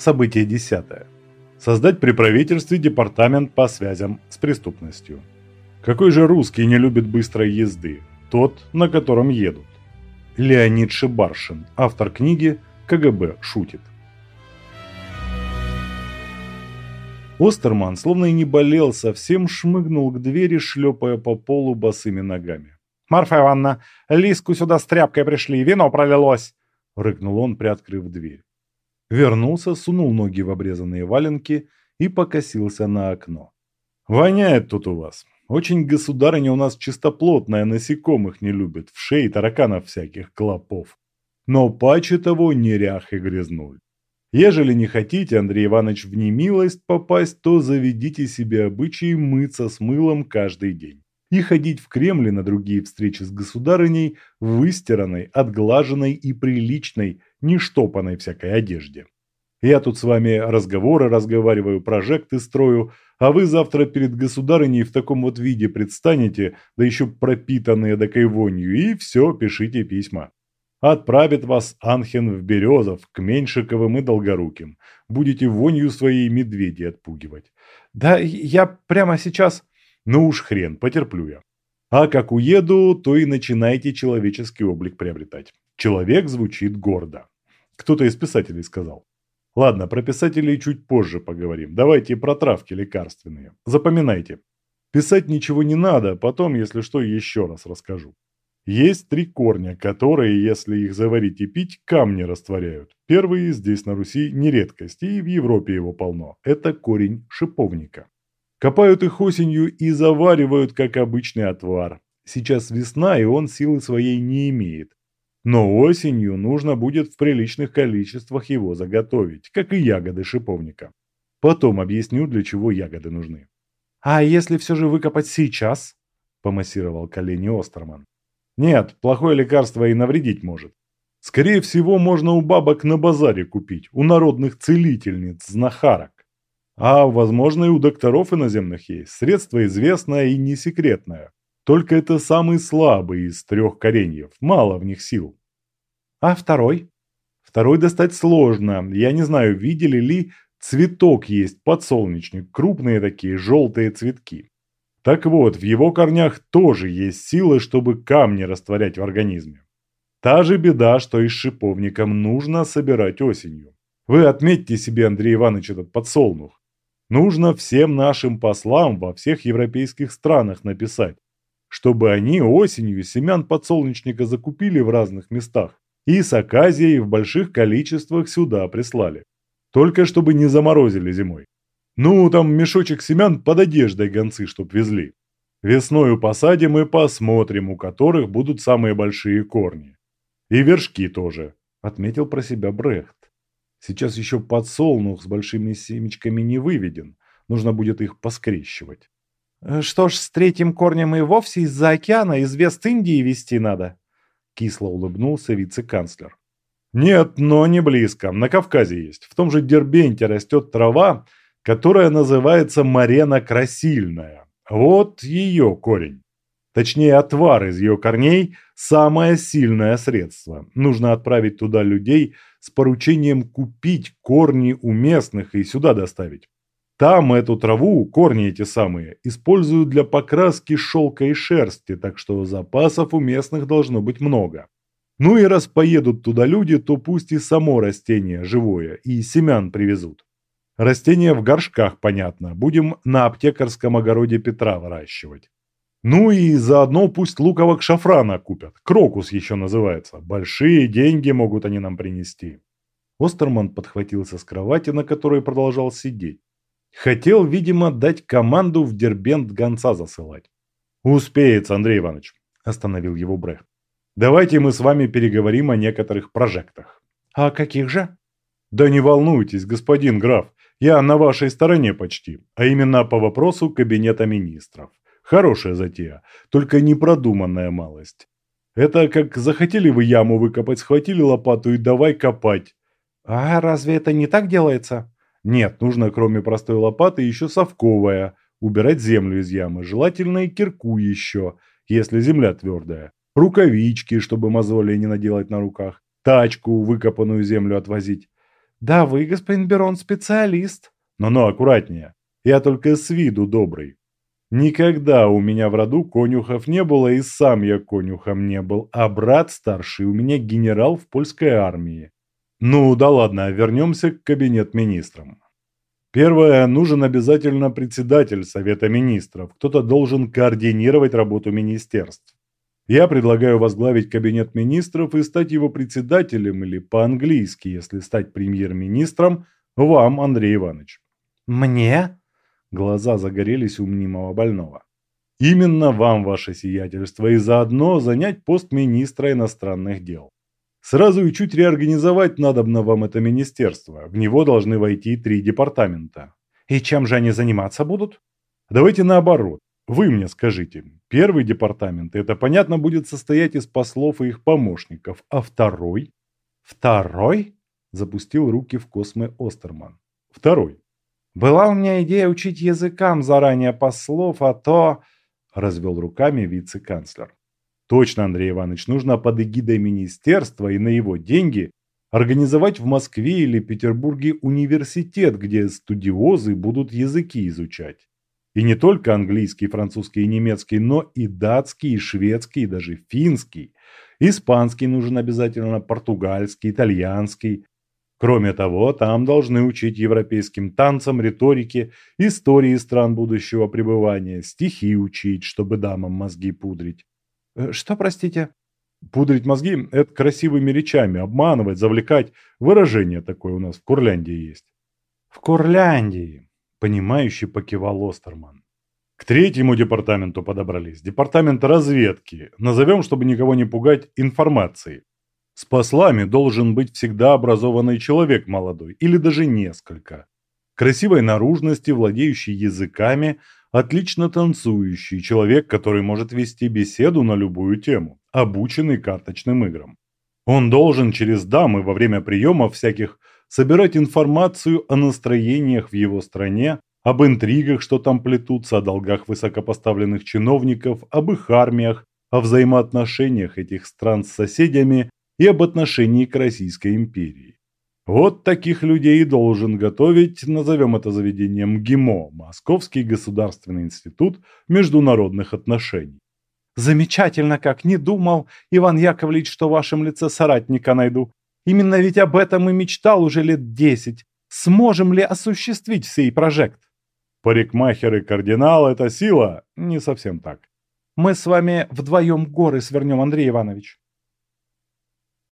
Событие десятое. Создать при правительстве департамент по связям с преступностью. Какой же русский не любит быстрой езды? Тот, на котором едут. Леонид Шибаршин, автор книги «КГБ шутит». Остерман, словно и не болел, совсем шмыгнул к двери, шлепая по полу босыми ногами. «Марфа Ивановна, Лиску сюда с тряпкой пришли, вино пролилось!» — рыкнул он, приоткрыв дверь. Вернулся, сунул ноги в обрезанные валенки и покосился на окно. «Воняет тут у вас. Очень государыня у нас чистоплотная, насекомых не любит, в шее тараканов всяких, клопов. Но паче того нерях и грязнуль. Ежели не хотите, Андрей Иванович, в немилость попасть, то заведите себе обычай мыться с мылом каждый день и ходить в Кремле на другие встречи с государыней в выстиранной, отглаженной и приличной, не штопанной всякой одежде. Я тут с вами разговоры разговариваю, прожекты строю, а вы завтра перед государыней в таком вот виде предстанете, да еще пропитанные докой вонью, и все, пишите письма. Отправит вас Анхен в Березов к Меньшиковым и Долгоруким. Будете вонью своей медведи отпугивать. Да я прямо сейчас... Ну уж хрен, потерплю я. А как уеду, то и начинайте человеческий облик приобретать. Человек звучит гордо. Кто-то из писателей сказал. Ладно, про писателей чуть позже поговорим. Давайте про травки лекарственные. Запоминайте. Писать ничего не надо, потом, если что, еще раз расскажу. Есть три корня, которые, если их заварить и пить, камни растворяют. Первый здесь на Руси не редкость, и в Европе его полно. Это корень шиповника. Копают их осенью и заваривают, как обычный отвар. Сейчас весна, и он силы своей не имеет. Но осенью нужно будет в приличных количествах его заготовить, как и ягоды шиповника. Потом объясню, для чего ягоды нужны. «А если все же выкопать сейчас?» – помассировал колени Остерман. «Нет, плохое лекарство и навредить может. Скорее всего, можно у бабок на базаре купить, у народных целительниц, знахарок. А, возможно, и у докторов иноземных есть. Средство известное и не секретное. Только это самый слабый из трех кореньев. Мало в них сил. А второй? Второй достать сложно. Я не знаю, видели ли, цветок есть, подсолнечник. Крупные такие, желтые цветки. Так вот, в его корнях тоже есть силы, чтобы камни растворять в организме. Та же беда, что и с шиповником нужно собирать осенью. Вы отметьте себе, Андрей Иванович, этот подсолнух. Нужно всем нашим послам во всех европейских странах написать, чтобы они осенью семян подсолнечника закупили в разных местах и с оказией в больших количествах сюда прислали. Только чтобы не заморозили зимой. Ну, там мешочек семян под одеждой гонцы, чтоб везли. Весною посадим и посмотрим, у которых будут самые большие корни. И вершки тоже, отметил про себя Брехт. Сейчас еще подсолнух с большими семечками не выведен. Нужно будет их поскрещивать. Э, «Что ж, с третьим корнем и вовсе из-за океана, из Вест-Индии вести надо?» Кисло улыбнулся вице-канцлер. «Нет, но не близко. На Кавказе есть. В том же Дербенте растет трава, которая называется марена красильная. Вот ее корень. Точнее, отвар из ее корней – самое сильное средство. Нужно отправить туда людей с поручением купить корни у местных и сюда доставить. Там эту траву, корни эти самые, используют для покраски шелка и шерсти, так что запасов у местных должно быть много. Ну и раз поедут туда люди, то пусть и само растение живое, и семян привезут. Растения в горшках, понятно, будем на аптекарском огороде Петра выращивать. Ну и заодно пусть луковок шафрана купят. Крокус еще называется. Большие деньги могут они нам принести. Остерман подхватился с кровати, на которой продолжал сидеть. Хотел, видимо, дать команду в Дербент гонца засылать. «Успеется, Андрей Иванович», – остановил его Брехт. «Давайте мы с вами переговорим о некоторых прожектах». «А каких же?» «Да не волнуйтесь, господин граф, я на вашей стороне почти, а именно по вопросу кабинета министров. Хорошая затея, только непродуманная малость. Это как захотели вы яму выкопать, схватили лопату и давай копать. А разве это не так делается? Нет, нужно кроме простой лопаты еще совковая. Убирать землю из ямы, желательно и кирку еще, если земля твердая. Рукавички, чтобы мозоли не наделать на руках. Тачку, выкопанную землю отвозить. Да вы, господин Берон, специалист. Но-но, аккуратнее. Я только с виду добрый. Никогда у меня в роду конюхов не было, и сам я конюхом не был, а брат старший у меня генерал в польской армии. Ну да ладно, вернемся к кабинет министрам. Первое, нужен обязательно председатель Совета Министров. Кто-то должен координировать работу министерств. Я предлагаю возглавить Кабинет Министров и стать его председателем, или по-английски, если стать премьер-министром, вам, Андрей Иванович. Мне? Глаза загорелись у мнимого больного. Именно вам, ваше сиятельство, и заодно занять пост министра иностранных дел. Сразу и чуть реорганизовать надобно вам это министерство. В него должны войти три департамента. И чем же они заниматься будут? Давайте наоборот. Вы мне скажите. Первый департамент, это понятно, будет состоять из послов и их помощников. А второй? Второй? Запустил руки в космы Остерман. Второй. Была у меня идея учить языкам заранее послов, а то... Развел руками вице-канцлер. Точно, Андрей Иванович, нужно под эгидой министерства и на его деньги организовать в Москве или Петербурге университет, где студиозы будут языки изучать. И не только английский, французский и немецкий, но и датский, и шведский, и даже финский. Испанский нужен обязательно, португальский, итальянский. Кроме того, там должны учить европейским танцам, риторике, истории стран будущего пребывания, стихи учить, чтобы дамам мозги пудрить. Э, что, простите? Пудрить мозги – это красивыми речами, обманывать, завлекать. Выражение такое у нас в Курляндии есть. В Курляндии, понимающий покивал Остерман. К третьему департаменту подобрались. Департамент разведки. Назовем, чтобы никого не пугать, информацией. С послами должен быть всегда образованный человек молодой, или даже несколько. Красивой наружности, владеющий языками – Отлично танцующий человек, который может вести беседу на любую тему, обученный карточным играм. Он должен через дамы во время приемов всяких собирать информацию о настроениях в его стране, об интригах, что там плетутся, о долгах высокопоставленных чиновников, об их армиях, о взаимоотношениях этих стран с соседями и об отношении к Российской империи. Вот таких людей и должен готовить, назовем это заведением ГИМО, Московский государственный институт международных отношений. Замечательно, как не думал, Иван Яковлевич, что в вашем лице соратника найду. Именно ведь об этом и мечтал уже лет десять. Сможем ли осуществить сей прожект? Парикмахер и кардинал – это сила? Не совсем так. Мы с вами вдвоем горы свернем, Андрей Иванович.